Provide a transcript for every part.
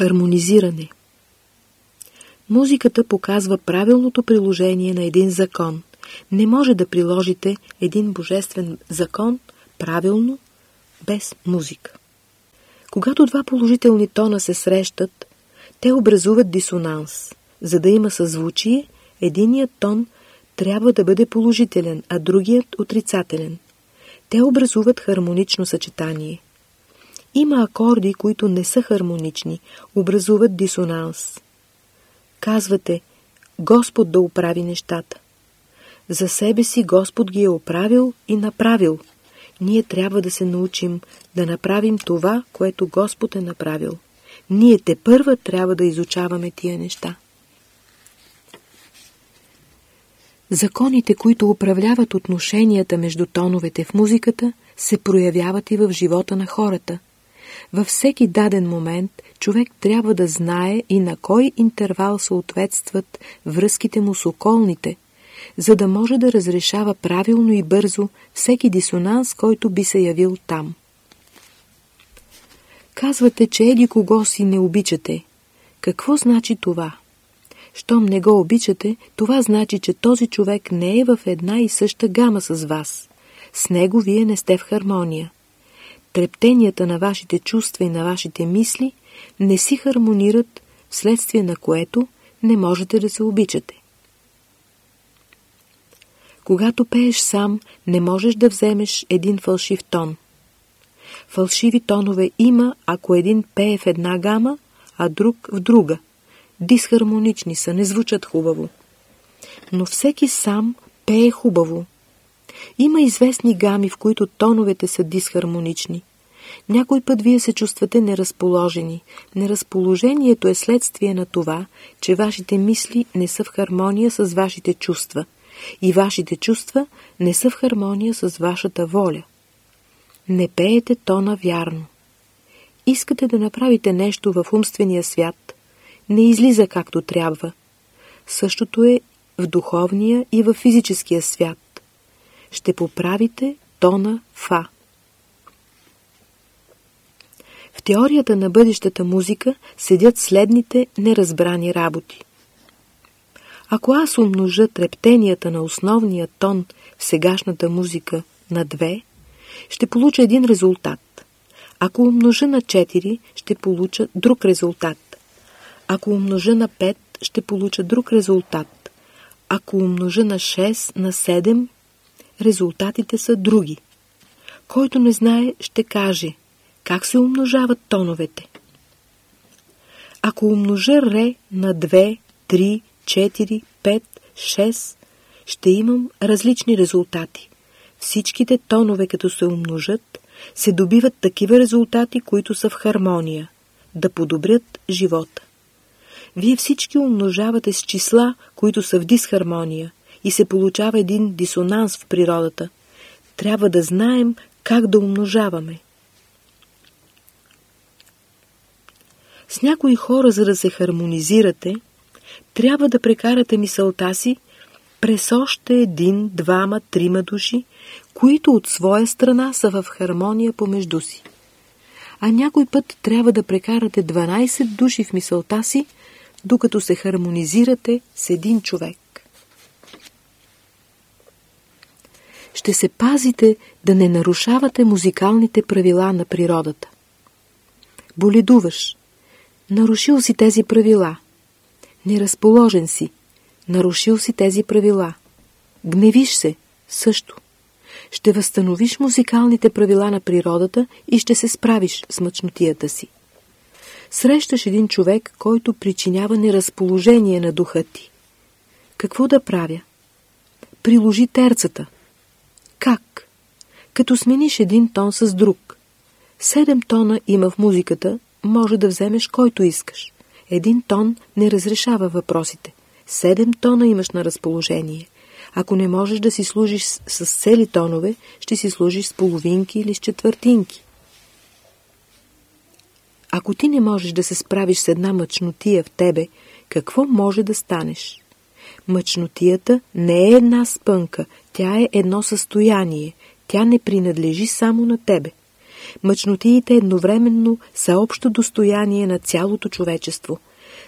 Хармонизиране Музиката показва правилното приложение на един закон. Не може да приложите един божествен закон правилно без музика. Когато два положителни тона се срещат, те образуват дисонанс. За да има съзвучие, единият тон трябва да бъде положителен, а другият отрицателен. Те образуват хармонично съчетание. Има акорди, които не са хармонични, образуват дисонанс. Казвате, Господ да оправи нещата. За себе си Господ ги е оправил и направил. Ние трябва да се научим да направим това, което Господ е направил. Ние те първа трябва да изучаваме тия неща. Законите, които управляват отношенията между тоновете в музиката, се проявяват и в живота на хората. Във всеки даден момент човек трябва да знае и на кой интервал съответстват връзките му с околните, за да може да разрешава правилно и бързо всеки дисонанс, който би се явил там. Казвате, че еди кого си не обичате. Какво значи това? Щом не го обичате, това значи, че този човек не е в една и съща гама с вас. С него вие не сте в хармония. Трептенията на вашите чувства и на вашите мисли не си хармонират, вследствие на което не можете да се обичате. Когато пееш сам, не можеш да вземеш един фалшив тон. Фалшиви тонове има, ако един пее в една гама, а друг в друга – дисхармонични са, не звучат хубаво. Но всеки сам пее хубаво. Има известни гами, в които тоновете са дисхармонични. Някой път вие се чувствате неразположени. Неразположението е следствие на това, че вашите мисли не са в хармония с вашите чувства и вашите чувства не са в хармония с вашата воля. Не пеете тона вярно. Искате да направите нещо в умствения свят, не излиза както трябва. Същото е в духовния и в физическия свят. Ще поправите тона фа. В теорията на бъдещата музика седят следните неразбрани работи. Ако аз умножа трептенията на основния тон в сегашната музика на 2, ще получа един резултат. Ако умножа на 4, ще получа друг резултат. Ако умножа на 5, ще получа друг резултат. Ако умножа на 6, на 7, резултатите са други. Който не знае, ще каже как се умножават тоновете. Ако умножа ре на 2, 3, 4, 5, 6, ще имам различни резултати. Всичките тонове, като се умножат, се добиват такива резултати, които са в хармония, да подобрят живота. Вие всички умножавате с числа, които са в дисхармония и се получава един дисонанс в природата. Трябва да знаем как да умножаваме. С някои хора, за да се хармонизирате, трябва да прекарате мисълта си през още един, двама, трима души, които от своя страна са в хармония помежду си. А някой път трябва да прекарате 12 души в мисълта си, докато се хармонизирате с един човек. Ще се пазите да не нарушавате музикалните правила на природата. Боледуваш. Нарушил си тези правила. Неразположен си. Нарушил си тези правила. Гневиш се. Също. Ще възстановиш музикалните правила на природата и ще се справиш с мъчнотията си срещаш един човек, който причинява неразположение на духа ти. Какво да правя? Приложи терцата. Как? Като смениш един тон с друг. Седем тона има в музиката, може да вземеш който искаш. Един тон не разрешава въпросите. Седем тона имаш на разположение. Ако не можеш да си служиш с цели тонове, ще си служиш с половинки или с четвъртинки. Ако ти не можеш да се справиш с една мъчнотия в тебе, какво може да станеш? Мъчнотията не е една спънка, тя е едно състояние, тя не принадлежи само на тебе. Мъчнотиите едновременно са общо достояние на цялото човечество.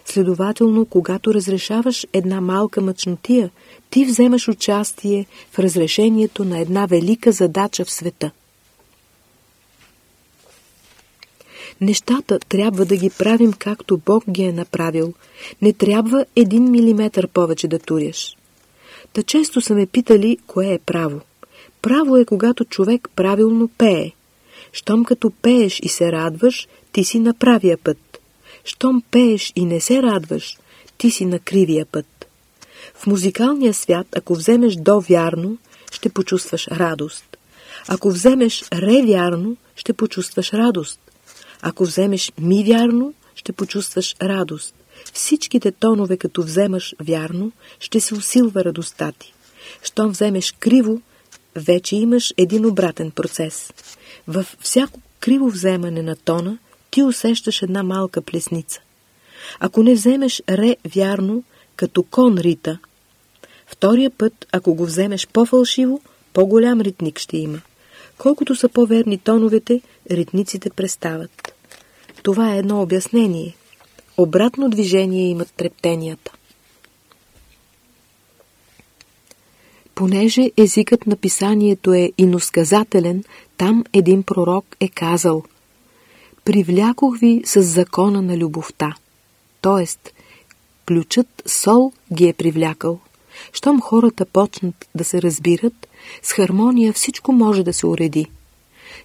Следователно, когато разрешаваш една малка мъчнотия, ти вземаш участие в разрешението на една велика задача в света. Нещата трябва да ги правим както Бог ги е направил. Не трябва един милиметър повече да туряш. Та често са ме питали, кое е право. Право е, когато човек правилно пее. Щом като пееш и се радваш, ти си на правия път. Щом пееш и не се радваш, ти си на кривия път. В музикалния свят, ако вземеш до вярно, ще почувстваш радост. Ако вземеш ре вярно, ще почувстваш радост. Ако вземеш ми вярно, ще почувстваш радост. Всичките тонове, като вземаш вярно, ще се усилва радостта ти. Щом вземеш криво, вече имаш един обратен процес. В всяко криво вземане на тона, ти усещаш една малка плесница. Ако не вземеш ре вярно, като кон рита, втория път, ако го вземеш по-фалшиво, по-голям ритник ще има. Колкото са по-верни тоновете, ритниците престават. Това е едно обяснение. Обратно движение имат трептенията. Понеже езикът на писанието е иносказателен, там един пророк е казал «Привлякох ви с закона на любовта». Тоест, ключът сол ги е привлякал. Щом хората почнат да се разбират, с хармония всичко може да се уреди.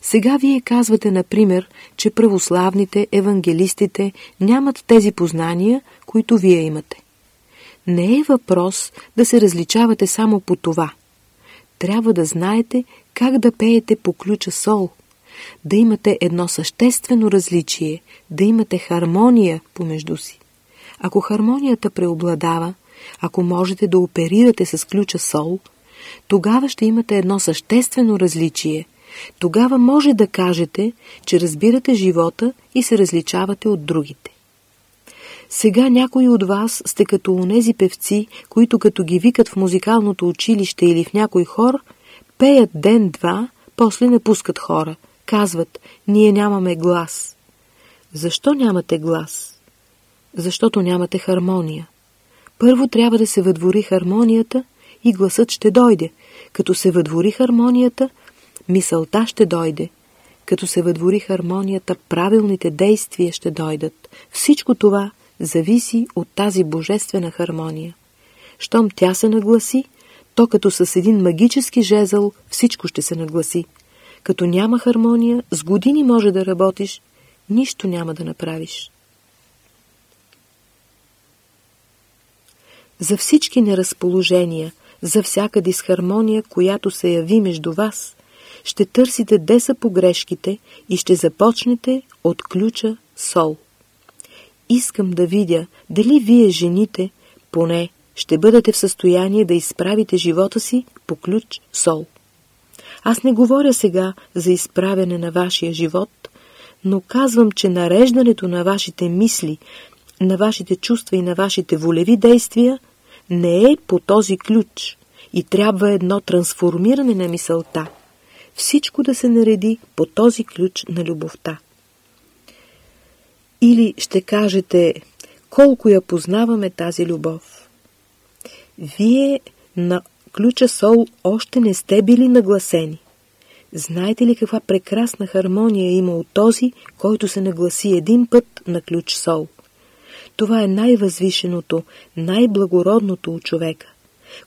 Сега вие казвате, например, че православните, евангелистите нямат тези познания, които вие имате. Не е въпрос да се различавате само по това. Трябва да знаете как да пеете по ключа сол, да имате едно съществено различие, да имате хармония помежду си. Ако хармонията преобладава, ако можете да оперирате с ключа сол, тогава ще имате едно съществено различие – тогава може да кажете, че разбирате живота и се различавате от другите. Сега някои от вас сте като онези певци, които като ги викат в музикалното училище или в някой хор, пеят ден-два, после не пускат хора. Казват, ние нямаме глас. Защо нямате глас? Защото нямате хармония. Първо трябва да се въдвори хармонията и гласът ще дойде. Като се въдвори хармонията, мисълта ще дойде. Като се въдвори хармонията, правилните действия ще дойдат. Всичко това зависи от тази божествена хармония. Щом тя се нагласи, то като с един магически жезъл всичко ще се нагласи. Като няма хармония, с години може да работиш, нищо няма да направиш. За всички неразположения, за всяка дисхармония, която се яви между вас, ще търсите де са погрешките и ще започнете от ключа сол. Искам да видя дали вие жените, поне, ще бъдете в състояние да изправите живота си по ключ сол. Аз не говоря сега за изправяне на вашия живот, но казвам, че нареждането на вашите мисли, на вашите чувства и на вашите волеви действия не е по този ключ и трябва едно трансформиране на мисълта – всичко да се нареди по този ключ на любовта. Или ще кажете, колко я познаваме тази любов. Вие на ключа Сол още не сте били нагласени. Знаете ли каква прекрасна хармония има от този, който се нагласи един път на ключ Сол? Това е най-възвишеното, най-благородното от човека.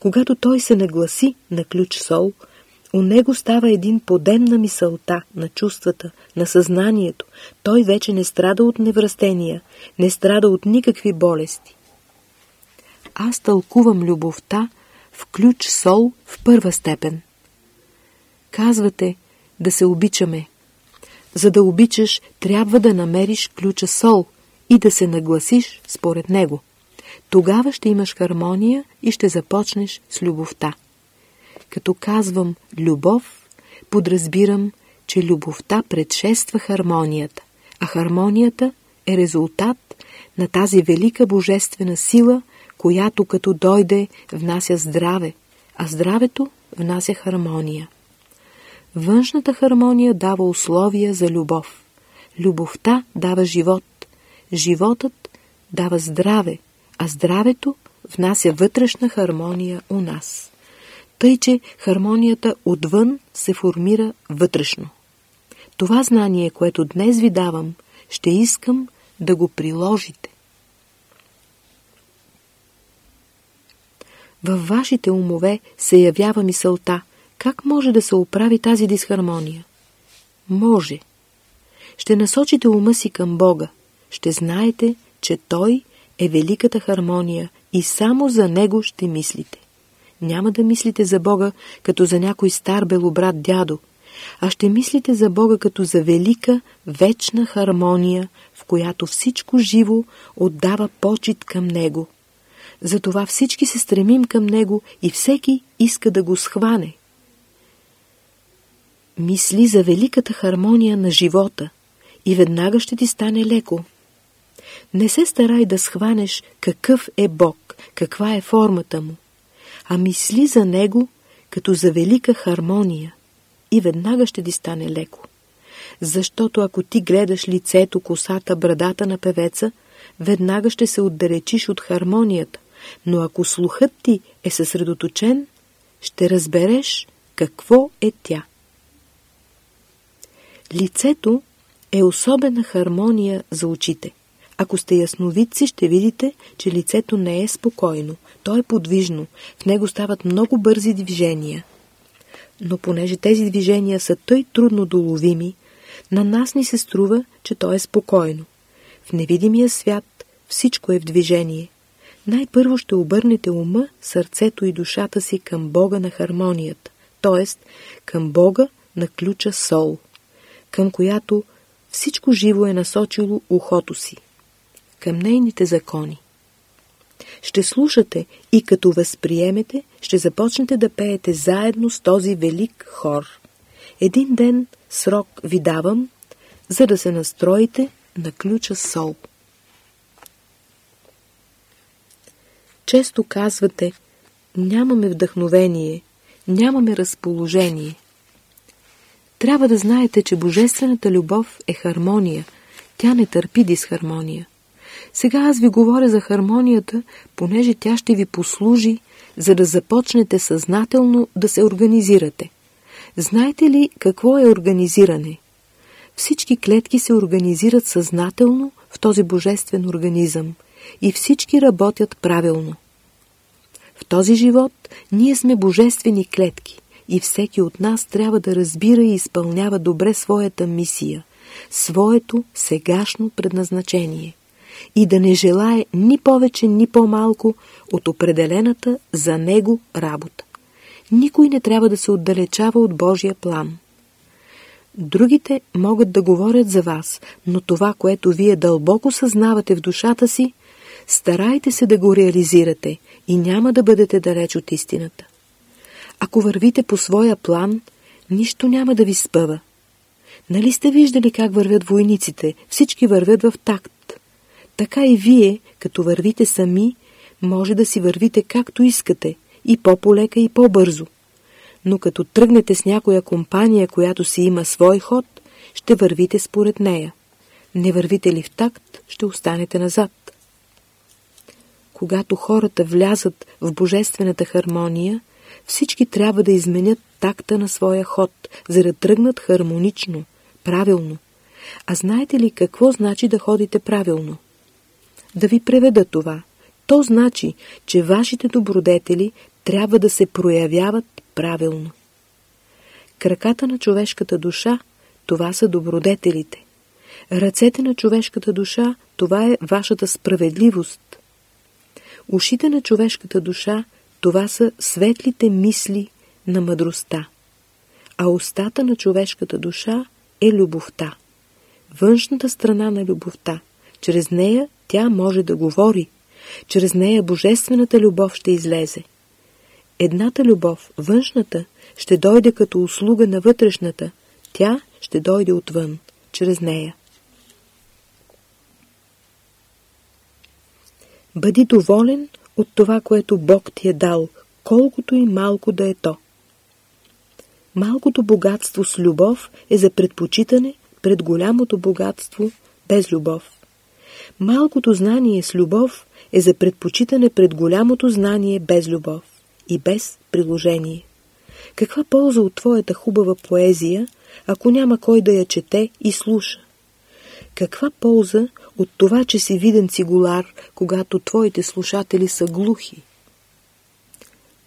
Когато той се нагласи на ключ Сол – у него става един подем на мисълта, на чувствата, на съзнанието. Той вече не страда от неврастения, не страда от никакви болести. Аз тълкувам любовта в ключ сол в първа степен. Казвате да се обичаме. За да обичаш, трябва да намериш ключа сол и да се нагласиш според него. Тогава ще имаш хармония и ще започнеш с любовта. Като казвам любов, подразбирам, че любовта предшества хармонията, а хармонията е резултат на тази велика божествена сила, която като дойде внася здраве, а здравето внася хармония. Външната хармония дава условия за любов. Любовта дава живот. Животът дава здраве, а здравето внася вътрешна хармония у нас. Тъй, че хармонията отвън се формира вътрешно. Това знание, което днес ви давам, ще искам да го приложите. Във вашите умове се явява мисълта, как може да се оправи тази дисхармония? Може. Ще насочите ума си към Бога. Ще знаете, че Той е великата хармония и само за Него ще мислите. Няма да мислите за Бога като за някой стар белобрат дядо, а ще мислите за Бога като за велика, вечна хармония, в която всичко живо отдава почет към Него. Затова всички се стремим към Него и всеки иска да го схване. Мисли за великата хармония на живота и веднага ще ти стане леко. Не се старай да схванеш какъв е Бог, каква е формата му, а мисли за Него като за велика хармония и веднага ще ти стане леко. Защото ако ти гледаш лицето, косата, брадата на певеца, веднага ще се отдалечиш от хармонията, но ако слухът ти е съсредоточен, ще разбереш какво е тя. Лицето е особена хармония за очите. Ако сте ясновидци, ще видите, че лицето не е спокойно. То е подвижно. В него стават много бързи движения. Но понеже тези движения са тъй трудно доловими, на нас ни се струва, че то е спокойно. В невидимия свят всичко е в движение. Най-първо ще обърнете ума, сърцето и душата си към Бога на хармонията, т.е. към Бога на ключа Сол, към която всичко живо е насочило ухото си към нейните закони. Ще слушате и като възприемете, ще започнете да пеете заедно с този велик хор. Един ден срок ви давам, за да се настроите на ключа сол. Често казвате, нямаме вдъхновение, нямаме разположение. Трябва да знаете, че божествената любов е хармония, тя не търпи дисхармония. Сега аз ви говоря за хармонията, понеже тя ще ви послужи, за да започнете съзнателно да се организирате. Знаете ли какво е организиране? Всички клетки се организират съзнателно в този божествен организъм и всички работят правилно. В този живот ние сме божествени клетки и всеки от нас трябва да разбира и изпълнява добре своята мисия, своето сегашно предназначение и да не желае ни повече, ни по-малко от определената за него работа. Никой не трябва да се отдалечава от Божия план. Другите могат да говорят за вас, но това, което вие дълбоко съзнавате в душата си, старайте се да го реализирате и няма да бъдете далеч от истината. Ако вървите по своя план, нищо няма да ви спъва. Нали сте виждали как вървят войниците? Всички вървят в такт. Така и вие, като вървите сами, може да си вървите както искате, и по-полека и по-бързо. Но като тръгнете с някоя компания, която си има свой ход, ще вървите според нея. Не вървите ли в такт, ще останете назад. Когато хората влязат в божествената хармония, всички трябва да изменят такта на своя ход, за да тръгнат хармонично, правилно. А знаете ли какво значи да ходите правилно? Да ви преведа това. То значи, че вашите добродетели трябва да се проявяват правилно. Краката на човешката душа – това са добродетелите. Ръцете на човешката душа – това е вашата справедливост. Ушите на човешката душа – това са светлите мисли на мъдростта. А устата на човешката душа е любовта. Външната страна на любовта. Чрез нея тя може да говори. Чрез нея божествената любов ще излезе. Едната любов, външната, ще дойде като услуга на вътрешната. Тя ще дойде отвън, чрез нея. Бъди доволен от това, което Бог ти е дал, колкото и малко да е то. Малкото богатство с любов е за предпочитане пред голямото богатство без любов. Малкото знание с любов е за предпочитане пред голямото знание без любов и без приложение. Каква полза от твоята хубава поезия, ако няма кой да я чете и слуша? Каква полза от това, че си виден цигулар, когато твоите слушатели са глухи?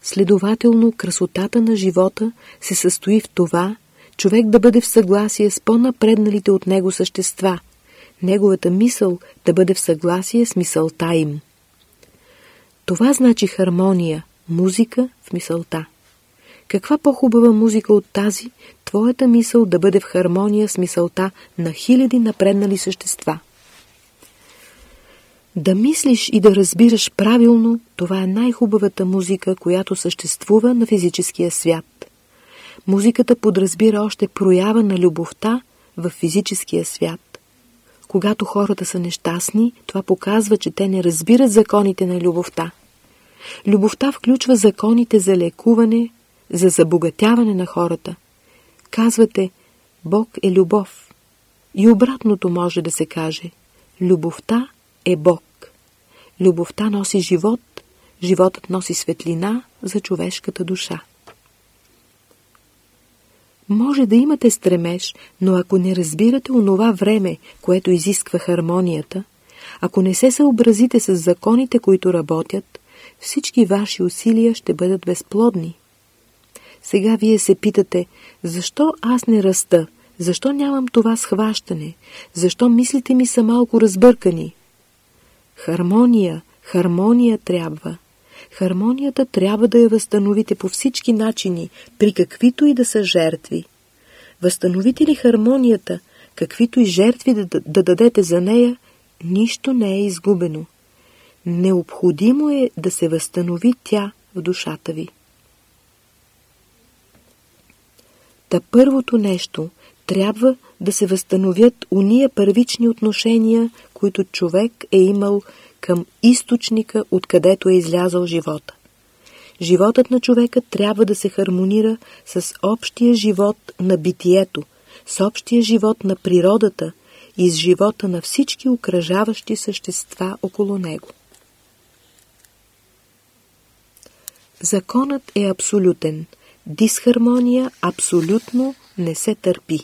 Следователно, красотата на живота се състои в това, човек да бъде в съгласие с по-напредналите от него същества, неговата мисъл да бъде в съгласие с мисълта им. Това значи хармония, музика в мисълта. Каква по-хубава музика от тази, твоята мисъл да бъде в хармония с мисълта на хиляди напреднали същества? Да мислиш и да разбираш правилно, това е най-хубавата музика, която съществува на физическия свят. Музиката подразбира още проява на любовта в физическия свят. Когато хората са нещастни, това показва, че те не разбират законите на любовта. Любовта включва законите за лекуване, за забогатяване на хората. Казвате, Бог е любов. И обратното може да се каже. Любовта е Бог. Любовта носи живот, животът носи светлина за човешката душа. Може да имате стремеж, но ако не разбирате онова време, което изисква хармонията, ако не се съобразите с законите, които работят, всички ваши усилия ще бъдат безплодни. Сега вие се питате, защо аз не раста, защо нямам това схващане, защо мислите ми са малко разбъркани? Хармония, хармония трябва. Хармонията трябва да я възстановите по всички начини, при каквито и да са жертви. Възстановите ли хармонията, каквито и жертви да, да дадете за нея, нищо не е изгубено. Необходимо е да се възстанови тя в душата ви. Та първото нещо трябва да се възстановят уния първични отношения, които човек е имал към източника, откъдето е излязъл живота. Животът на човека трябва да се хармонира с общия живот на битието, с общия живот на природата и с живота на всички окръжаващи същества около него. Законът е абсолютен. Дисхармония абсолютно не се търпи.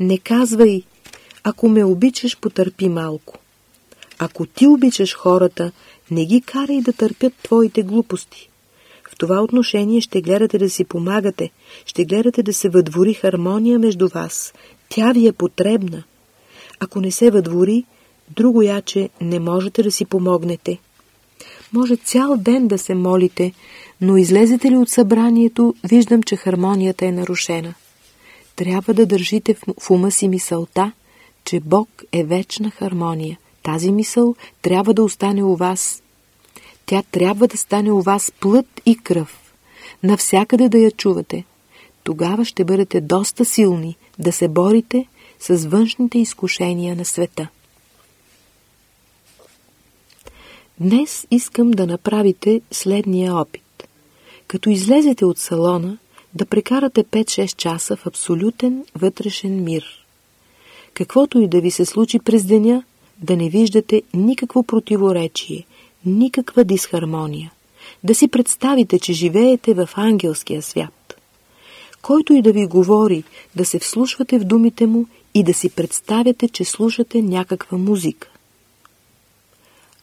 Не казвай, ако ме обичаш, потърпи малко. Ако ти обичаш хората, не ги карай да търпят твоите глупости. В това отношение ще гледате да си помагате, ще гледате да се въдвори хармония между вас. Тя ви е потребна. Ако не се въдвори, друго яче не можете да си помогнете. Може цял ден да се молите, но излезете ли от събранието, виждам, че хармонията е нарушена. Трябва да държите в ума си мисълта, че Бог е вечна хармония. Тази мисъл трябва да остане у вас. Тя трябва да стане у вас плът и кръв. Навсякъде да я чувате. Тогава ще бъдете доста силни да се борите с външните изкушения на света. Днес искам да направите следния опит. Като излезете от салона, да прекарате 5-6 часа в абсолютен вътрешен мир. Каквото и да ви се случи през деня, да не виждате никакво противоречие, никаква дисхармония. Да си представите, че живеете в ангелския свят. Който и да ви говори, да се вслушвате в думите му и да си представяте, че слушате някаква музика.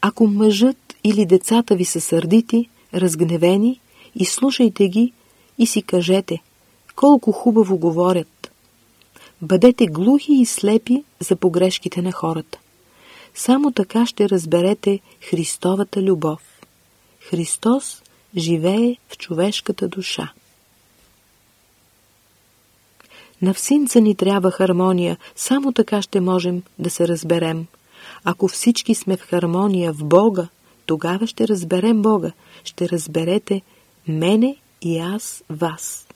Ако мъжът или децата ви са сърдити, разгневени, изслушайте ги и си кажете, колко хубаво говорят. Бъдете глухи и слепи за погрешките на хората. Само така ще разберете Христовата любов. Христос живее в човешката душа. На всинца ни трябва хармония, само така ще можем да се разберем. Ако всички сме в хармония в Бога, тогава ще разберем Бога, ще разберете мене и аз вас.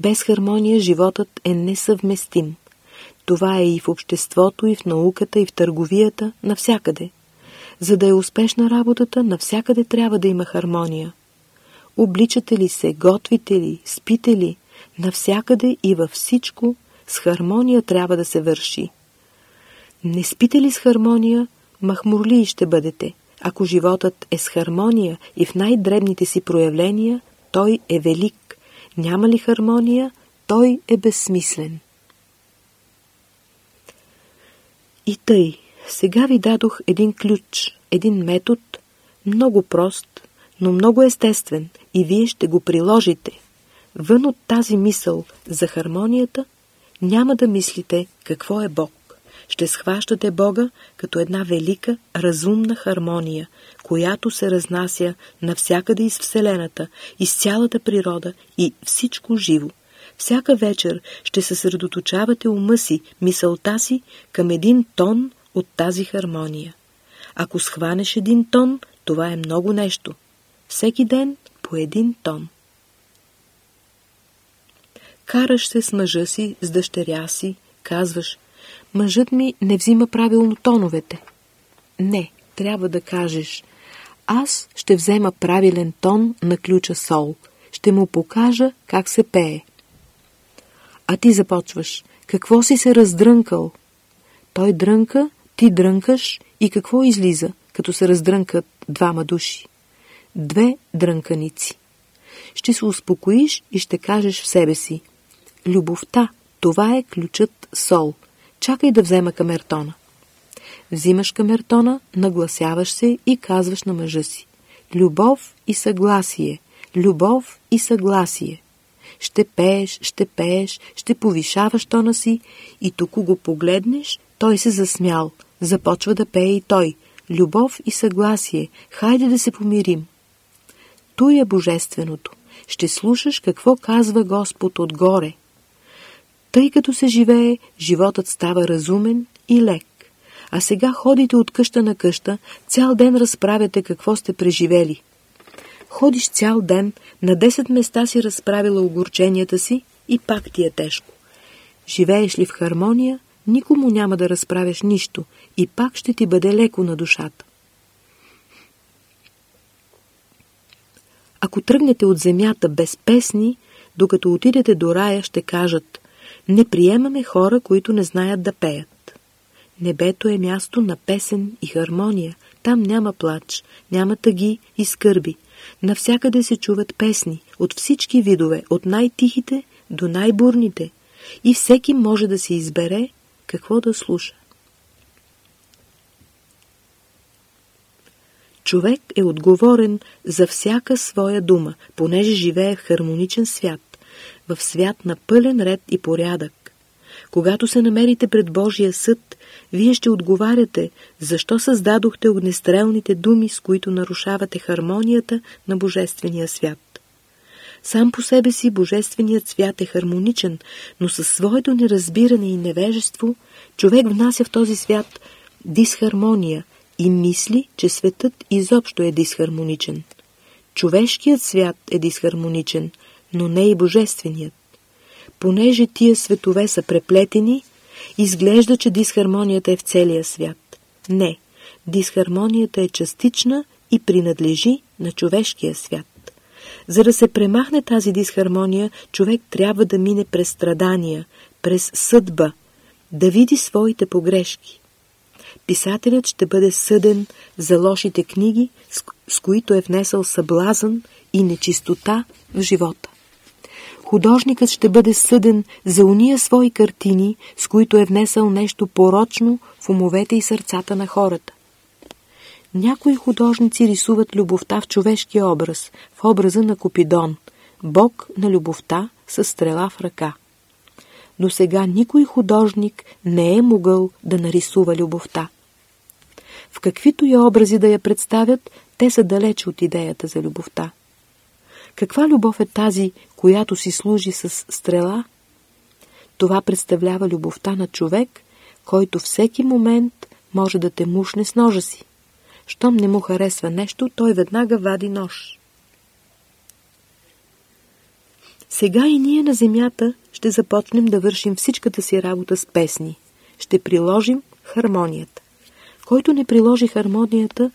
Без хармония животът е несъвместим. Това е и в обществото, и в науката, и в търговията, навсякъде. За да е успешна работата, навсякъде трябва да има хармония. Обличате ли се, готвите ли, спите ли, Навсякъде и във всичко с хармония трябва да се върши. Не спите ли с хармония, махмурли ще бъдете. Ако животът е с хармония и в най-дребните си проявления, той е велик. Няма ли хармония, той е безсмислен. И тъй, сега ви дадох един ключ, един метод, много прост, но много естествен и вие ще го приложите. Вън от тази мисъл за хармонията няма да мислите какво е Бог. Ще схващате Бога като една велика, разумна хармония, която се разнася навсякъде из Вселената, из цялата природа и всичко живо. Всяка вечер ще съсредоточавате ума си, мисълта си към един тон от тази хармония. Ако схванеш един тон, това е много нещо. Всеки ден по един тон. Караш се с мъжа си, с дъщеря си, казваш, мъжът ми не взима правилно тоновете. Не, трябва да кажеш, аз ще взема правилен тон на ключа сол, ще му покажа как се пее. А ти започваш, какво си се раздрънкал? Той дрънка, ти дрънкаш и какво излиза, като се раздрънкат двама души? Две дрънканици. Ще се успокоиш и ще кажеш в себе си. Любовта, това е ключът сол. Чакай да взема камертона. Взимаш камертона, нагласяваш се и казваш на мъжа си. Любов и съгласие. Любов и съгласие. Ще пееш, ще пееш, ще повишаваш тона си и тук го погледнеш, той се засмял. Започва да пее и той. Любов и съгласие. Хайде да се помирим. Той е божественото. Ще слушаш какво казва Господ отгоре. Тъй като се живее, животът става разумен и лек. А сега ходите от къща на къща, цял ден разправяте какво сте преживели. Ходиш цял ден, на 10 места си разправила огорченията си и пак ти е тежко. Живееш ли в хармония, никому няма да разправяш нищо и пак ще ти бъде леко на душата. Ако тръгнете от земята без песни, докато отидете до рая, ще кажат «Не приемаме хора, които не знаят да пеят». Небето е място на песен и хармония. Там няма плач, няма тъги и скърби. Навсякъде се чуват песни, от всички видове, от най-тихите до най-бурните. И всеки може да се избере какво да слуша. Човек е отговорен за всяка своя дума, понеже живее в хармоничен свят, в свят на пълен ред и порядък. Когато се намерите пред Божия съд, вие ще отговаряте, защо създадохте огнестрелните думи, с които нарушавате хармонията на Божествения свят. Сам по себе си Божественият свят е хармоничен, но със своето неразбиране и невежество човек внася в този свят дисхармония и мисли, че светът изобщо е дисхармоничен. Човешкият свят е дисхармоничен, но не и божественият. Понеже тия светове са преплетени, изглежда, че дисхармонията е в целия свят. Не, дисхармонията е частична и принадлежи на човешкия свят. За да се премахне тази дисхармония, човек трябва да мине през страдания, през съдба, да види своите погрешки. Писателят ще бъде съден за лошите книги, с, които е внесъл съблазън и нечистота в живота. Художникът ще бъде съден за уния свои картини, с които е внесъл нещо порочно в умовете и сърцата на хората. Някои художници рисуват любовта в човешки образ, в образа на Купидон, бог на любовта с стрела в ръка. До сега никой художник не е могъл да нарисува любовта. В каквито и образи да я представят, те са далече от идеята за любовта. Каква любов е тази, която си служи с стрела? Това представлява любовта на човек, който всеки момент може да те мушне с ножа си. Щом не му харесва нещо, той веднага вади нож. Сега и ние на земята ще започнем да вършим всичката си работа с песни. Ще приложим хармонията. Който не приложи хармонията,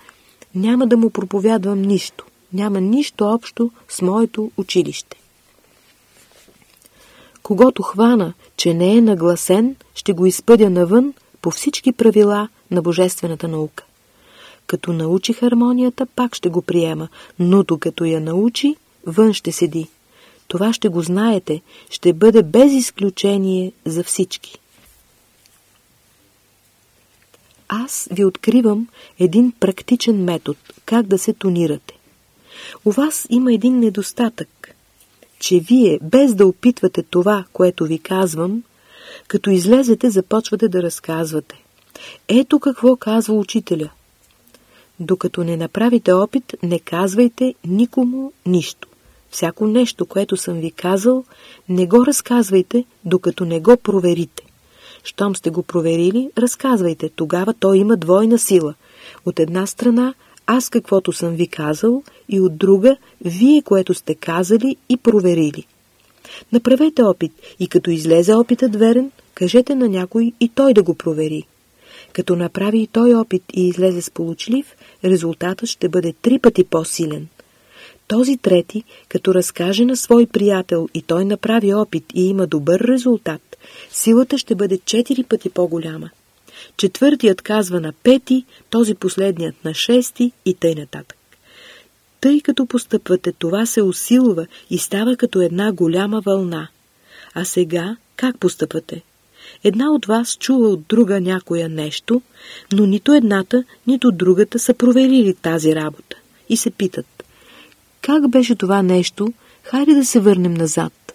няма да му проповядвам нищо. Няма нищо общо с моето училище. Когато хвана, че не е нагласен, ще го изпъдя навън по всички правила на божествената наука. Като научи хармонията, пак ще го приема, но докато я научи, вън ще седи. Това ще го знаете, ще бъде без изключение за всички. Аз ви откривам един практичен метод, как да се тонирате. У вас има един недостатък, че вие, без да опитвате това, което ви казвам, като излезете, започвате да разказвате. Ето какво казва учителя. Докато не направите опит, не казвайте никому нищо. Всяко нещо, което съм ви казал, не го разказвайте, докато не го проверите. Щом сте го проверили, разказвайте. Тогава той има двойна сила. От една страна, аз каквото съм ви казал, и от друга, вие което сте казали и проверили. Направете опит и като излезе опитът верен, кажете на някой и той да го провери. Като направи и той опит и излезе сполучлив, резултатът ще бъде три пъти по-силен. Този трети, като разкаже на свой приятел и той направи опит и има добър резултат, силата ще бъде четири пъти по-голяма. Четвъртият казва на пети, този последният на шести и тъй нататък. Тъй като постъпвате, това се усилва и става като една голяма вълна. А сега как постъпвате? Една от вас чула от друга някоя нещо, но нито едната, нито другата са проверили тази работа и се питат. Как беше това нещо? Хайде да се върнем назад.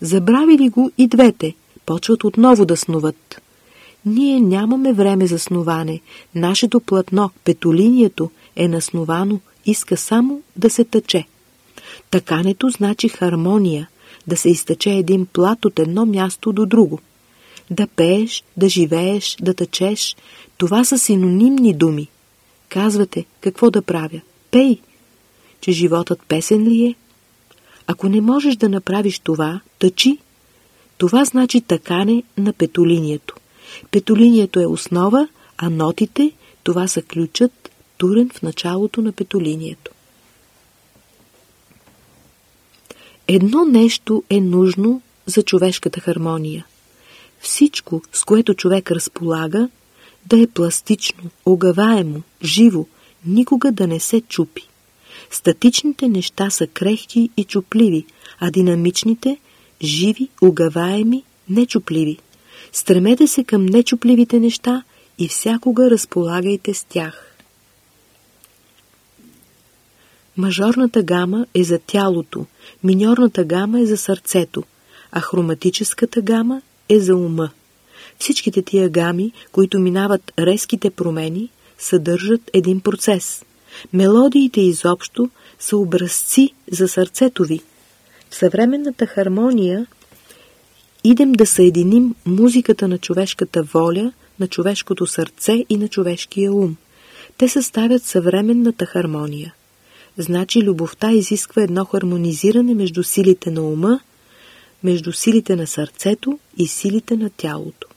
Забравили го и двете, почват отново да снуват. Ние нямаме време за снуване. Нашето платно, петолинието, е насновано, иска само да се тъче. Такането значи хармония, да се изтъче един плат от едно място до друго. Да пееш, да живееш, да тъчеш, това са синонимни думи. Казвате, какво да правя? Пей! Че животът песен ли е? Ако не можеш да направиш това, тъчи. Това значи такане на петолинието. Петолинието е основа, а нотите, това са ключът, турен в началото на петолинието. Едно нещо е нужно за човешката хармония. Всичко, с което човек разполага, да е пластично, огаваемо, живо, никога да не се чупи. Статичните неща са крехки и чупливи, а динамичните – живи, огаваеми, нечупливи. Стремете се към нечупливите неща и всякога разполагайте с тях. Мажорната гама е за тялото, миньорната гама е за сърцето, а хроматическата гама е за ума. Всичките тия гами, които минават резките промени, съдържат един процес. Мелодиите изобщо са образци за сърцето ви. В съвременната хармония идем да съединим музиката на човешката воля, на човешкото сърце и на човешкия ум. Те съставят съвременната хармония. Значи любовта изисква едно хармонизиране между силите на ума, между силите на сърцето и силите на тялото.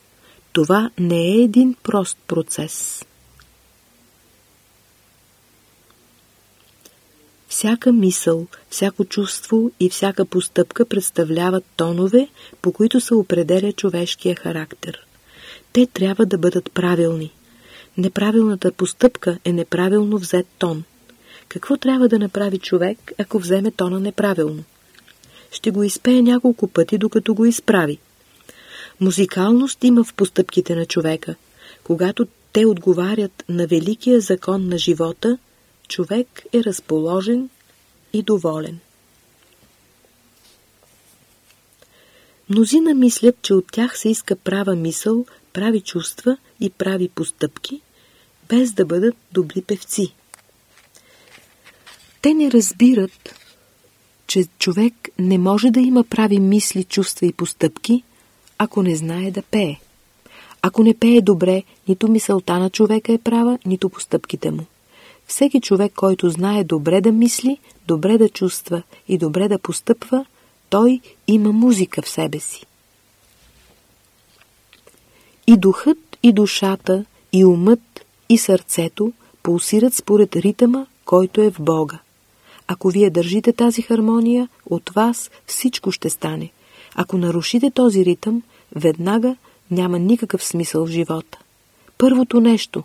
Това не е един прост процес. Всяка мисъл, всяко чувство и всяка постъпка представляват тонове, по които се определя човешкия характер. Те трябва да бъдат правилни. Неправилната постъпка е неправилно взет тон. Какво трябва да направи човек, ако вземе тона неправилно? Ще го изпее няколко пъти, докато го изправи. Музикалност има в постъпките на човека. Когато те отговарят на великия закон на живота, човек е разположен и доволен. Мнозина мислят, че от тях се иска права мисъл, прави чувства и прави постъпки, без да бъдат добри певци. Те не разбират, че човек не може да има прави мисли, чувства и постъпки, ако не знае да пее. Ако не пее добре, нито мисълта на човека е права, нито постъпките му. Всеки човек, който знае добре да мисли, добре да чувства и добре да постъпва, той има музика в себе си. И духът, и душата, и умът, и сърцето пулсират според ритъма, който е в Бога. Ако вие държите тази хармония, от вас всичко ще стане. Ако нарушите този ритъм, веднага няма никакъв смисъл в живота. Първото нещо,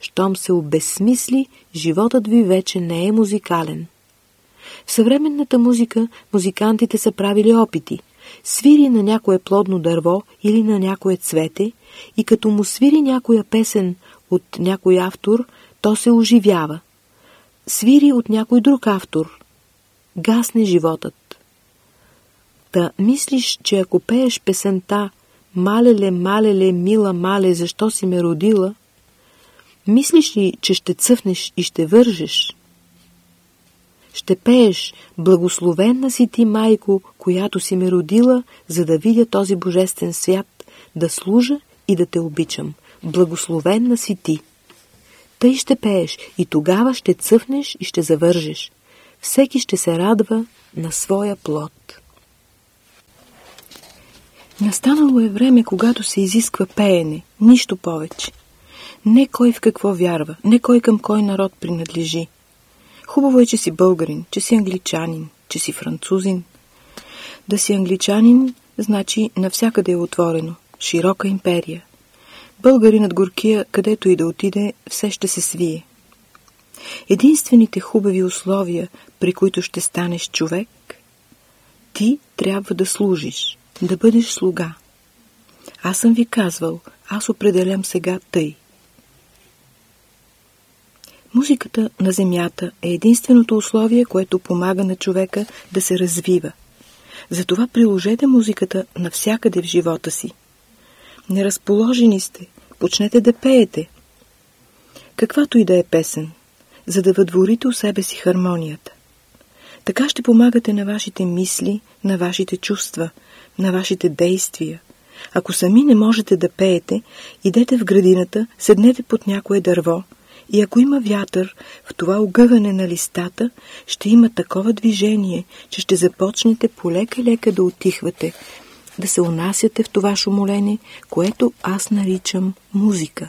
щом се обезсмисли, животът ви вече не е музикален. В съвременната музика музикантите са правили опити. Свири на някое плодно дърво или на някое цвете и като му свири някоя песен от някой автор, то се оживява. Свири от някой друг автор. Гасне животът. Та мислиш, че ако пееш песента «Малеле, малеле, мила мале, защо си ме родила?» Мислиш ли, че ще цъфнеш и ще вържеш? Ще пееш «Благословенна си ти, майко, която си ме родила, за да видя този божествен свят, да служа и да те обичам. Благословенна си ти!» Тъй ще пееш и тогава ще цъфнеш и ще завържеш. Всеки ще се радва на своя плод. Настанало е време, когато се изисква пеене, нищо повече. Не кой в какво вярва, не кой към кой народ принадлежи. Хубаво е, че си българин, че си англичанин, че си французин. Да си англичанин, значи навсякъде е отворено, широка империя. Българинът горкия, където и да отиде, все ще се свие. Единствените хубави условия, при които ще станеш човек, ти трябва да служиш да бъдеш слуга. Аз съм ви казвал, аз определям сега тъй. Музиката на земята е единственото условие, което помага на човека да се развива. Затова приложете музиката навсякъде в живота си. Неразположени сте, почнете да пеете. Каквато и да е песен, за да въдворите у себе си хармонията. Така ще помагате на вашите мисли, на вашите чувства, на вашите действия. Ако сами не можете да пеете, идете в градината, седнете под някое дърво и ако има вятър, в това огъване на листата ще има такова движение, че ще започнете полека-лека да отихвате, да се унасяте в това шумолене, което аз наричам музика.